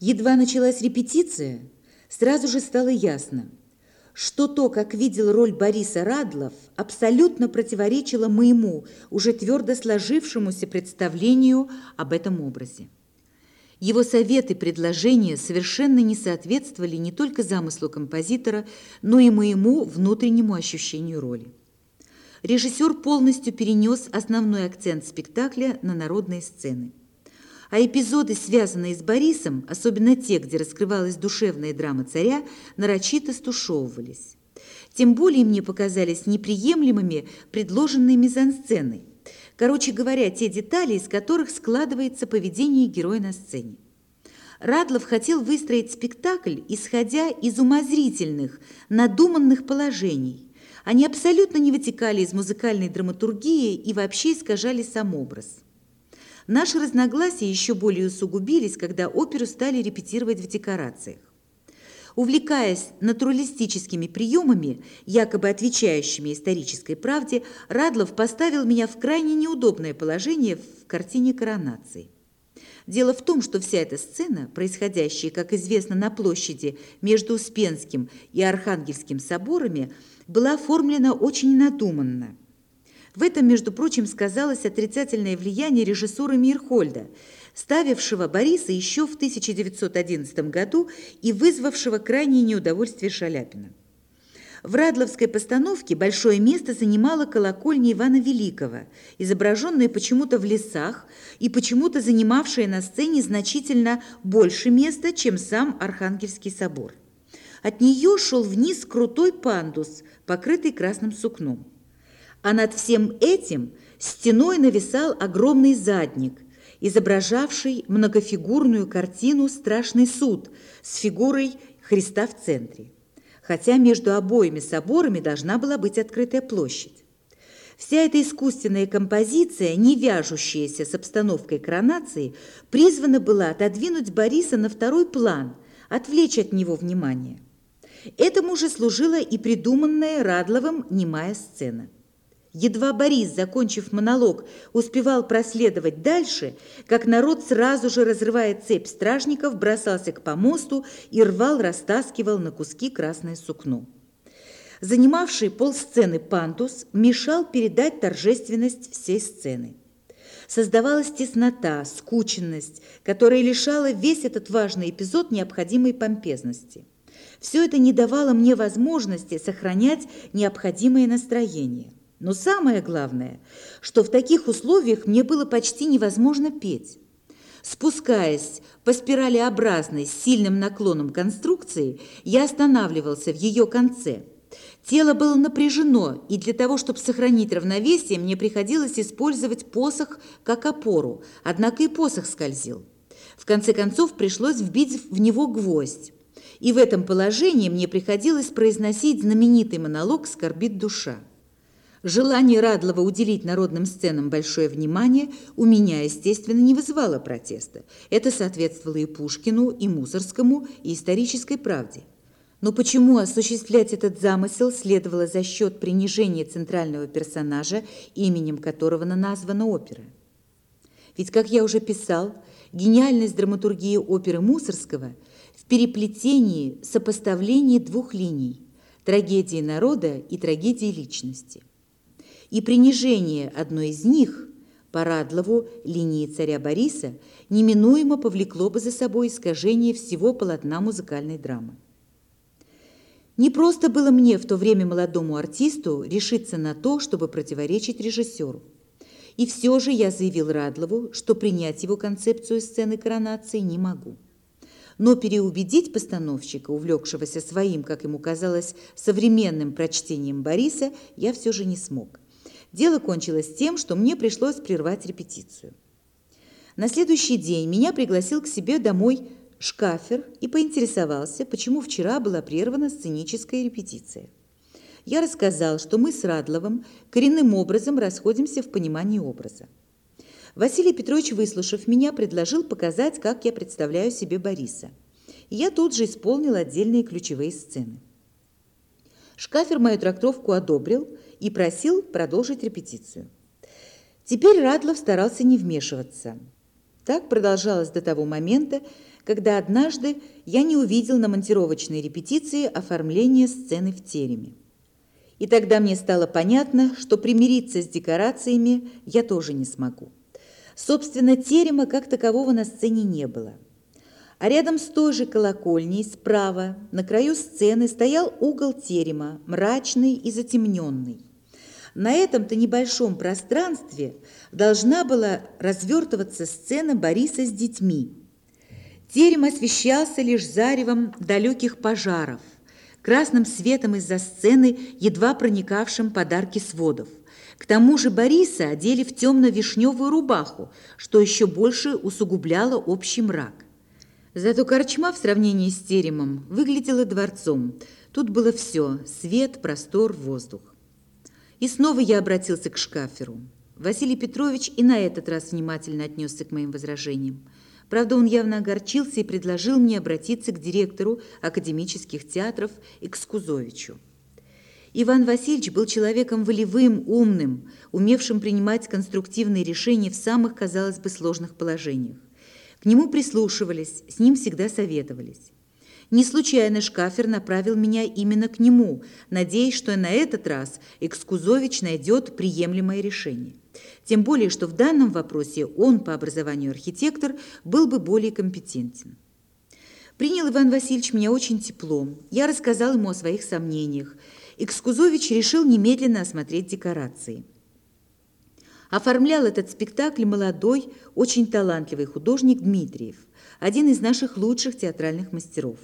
Едва началась репетиция, сразу же стало ясно, что то, как видел роль Бориса Радлов, абсолютно противоречило моему, уже твердо сложившемуся представлению об этом образе. Его советы и предложения совершенно не соответствовали не только замыслу композитора, но и моему внутреннему ощущению роли. Режиссер полностью перенес основной акцент спектакля на народные сцены – а эпизоды, связанные с Борисом, особенно те, где раскрывалась душевная драма царя, нарочито стушевывались. Тем более мне показались неприемлемыми предложенные мизансцены. Короче говоря, те детали, из которых складывается поведение героя на сцене. Радлов хотел выстроить спектакль, исходя из умозрительных, надуманных положений. Они абсолютно не вытекали из музыкальной драматургии и вообще искажали сам образ. Наши разногласия еще более усугубились, когда оперу стали репетировать в декорациях. Увлекаясь натуралистическими приемами, якобы отвечающими исторической правде, Радлов поставил меня в крайне неудобное положение в картине коронации. Дело в том, что вся эта сцена, происходящая, как известно, на площади между Успенским и Архангельским соборами, была оформлена очень надуманно – в этом, между прочим, сказалось отрицательное влияние режиссера Мирхольда, ставившего Бориса еще в 1911 году и вызвавшего крайнее неудовольствие Шаляпина. В Радловской постановке большое место занимала колокольня Ивана Великого, изображенная почему-то в лесах и почему-то занимавшая на сцене значительно больше места, чем сам Архангельский собор. От нее шел вниз крутой пандус, покрытый красным сукном а над всем этим стеной нависал огромный задник, изображавший многофигурную картину «Страшный суд» с фигурой Христа в центре, хотя между обоими соборами должна была быть открытая площадь. Вся эта искусственная композиция, не вяжущаяся с обстановкой коронации, призвана была отодвинуть Бориса на второй план, отвлечь от него внимание. Этому же служила и придуманная Радловым немая сцена. Едва Борис, закончив монолог, успевал проследовать дальше, как народ сразу же, разрывая цепь стражников, бросался к помосту и рвал, растаскивал на куски красное сукно. Занимавший полсцены пантус мешал передать торжественность всей сцены. Создавалась теснота, скученность, которая лишала весь этот важный эпизод необходимой помпезности. Все это не давало мне возможности сохранять необходимое настроение. Но самое главное, что в таких условиях мне было почти невозможно петь. Спускаясь по спиралеобразной с сильным наклоном конструкции, я останавливался в ее конце. Тело было напряжено, и для того, чтобы сохранить равновесие, мне приходилось использовать посох как опору, однако и посох скользил. В конце концов пришлось вбить в него гвоздь. И в этом положении мне приходилось произносить знаменитый монолог «Скорбит душа». Желание Радлова уделить народным сценам большое внимание у меня, естественно, не вызывало протеста. Это соответствовало и Пушкину, и Мусорскому, и исторической правде. Но почему осуществлять этот замысел следовало за счет принижения центрального персонажа, именем которого названа опера? Ведь, как я уже писал, гениальность драматургии оперы Мусорского в переплетении, сопоставлении двух линий – трагедии народа и трагедии личности – и принижение одной из них, по Радлову, линии царя Бориса, неминуемо повлекло бы за собой искажение всего полотна музыкальной драмы. Не просто было мне в то время молодому артисту решиться на то, чтобы противоречить режиссеру. И все же я заявил Радлову, что принять его концепцию сцены коронации не могу. Но переубедить постановщика, увлекшегося своим, как ему казалось, современным прочтением Бориса, я все же не смог. Дело кончилось тем, что мне пришлось прервать репетицию. На следующий день меня пригласил к себе домой шкафер и поинтересовался, почему вчера была прервана сценическая репетиция. Я рассказал, что мы с Радловым коренным образом расходимся в понимании образа. Василий Петрович, выслушав меня, предложил показать, как я представляю себе Бориса. И я тут же исполнил отдельные ключевые сцены. Шкафер мою трактовку одобрил и просил продолжить репетицию. Теперь Радлов старался не вмешиваться. Так продолжалось до того момента, когда однажды я не увидел на монтировочной репетиции оформление сцены в тереме. И тогда мне стало понятно, что примириться с декорациями я тоже не смогу. Собственно, терема как такового на сцене не было. А рядом с той же колокольней, справа, на краю сцены, стоял угол терема, мрачный и затемненный. На этом-то небольшом пространстве должна была развертываться сцена Бориса с детьми. Терем освещался лишь заревом далеких пожаров, красным светом из-за сцены, едва проникавшим подарки сводов. К тому же Бориса одели в темно-вишневую рубаху, что еще больше усугубляло общий мрак. Зато корчма в сравнении с теремом выглядела дворцом. Тут было все – свет, простор, воздух. И снова я обратился к шкаферу. Василий Петрович и на этот раз внимательно отнесся к моим возражениям. Правда, он явно огорчился и предложил мне обратиться к директору академических театров Экскузовичу. Иван Васильевич был человеком волевым, умным, умевшим принимать конструктивные решения в самых, казалось бы, сложных положениях. К нему прислушивались, с ним всегда советовались. Не случайно Шкафер направил меня именно к нему, надеясь, что на этот раз Экскузович найдет приемлемое решение. Тем более, что в данном вопросе он, по образованию архитектор, был бы более компетентен. Принял Иван Васильевич меня очень тепло. Я рассказал ему о своих сомнениях. Экскузович решил немедленно осмотреть декорации. Оформлял этот спектакль молодой, очень талантливый художник Дмитриев, один из наших лучших театральных мастеров.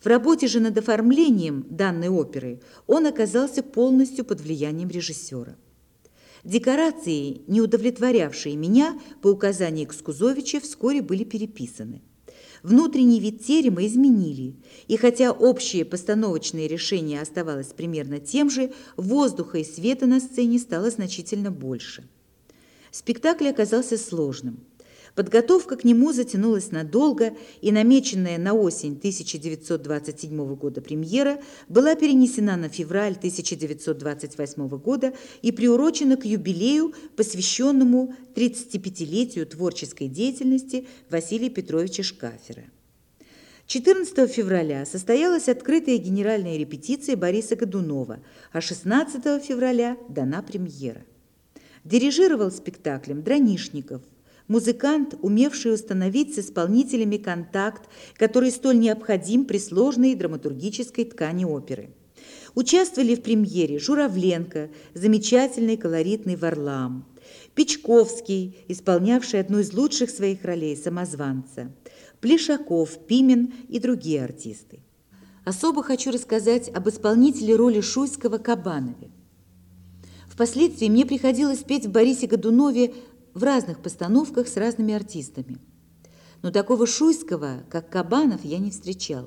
В работе же над оформлением данной оперы он оказался полностью под влиянием режиссера. Декорации, не удовлетворявшие меня по указанию Экскузовича, вскоре были переписаны. Внутренний вид терема изменили, и хотя общее постановочное решение оставалось примерно тем же, воздуха и света на сцене стало значительно больше. Спектакль оказался сложным – Подготовка к нему затянулась надолго, и намеченная на осень 1927 года премьера была перенесена на февраль 1928 года и приурочена к юбилею, посвященному 35-летию творческой деятельности Василия Петровича Шкафера. 14 февраля состоялась открытая генеральная репетиция Бориса Годунова, а 16 февраля дана премьера. Дирижировал спектаклем Дранишников – музыкант, умевший установить с исполнителями контакт, который столь необходим при сложной драматургической ткани оперы. Участвовали в премьере Журавленко, замечательный колоритный Варлам, Печковский, исполнявший одну из лучших своих ролей самозванца, Плешаков, Пимен и другие артисты. Особо хочу рассказать об исполнителе роли Шуйского Кабанове. Впоследствии мне приходилось петь в Борисе Годунове в разных постановках с разными артистами. Но такого шуйского, как Кабанов, я не встречал.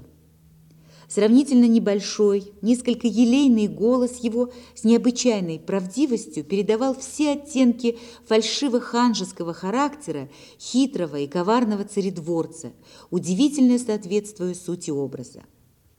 Сравнительно небольшой, несколько елейный голос его с необычайной правдивостью передавал все оттенки фальшиво-ханжеского характера хитрого и коварного царедворца, удивительно соответствуя сути образа.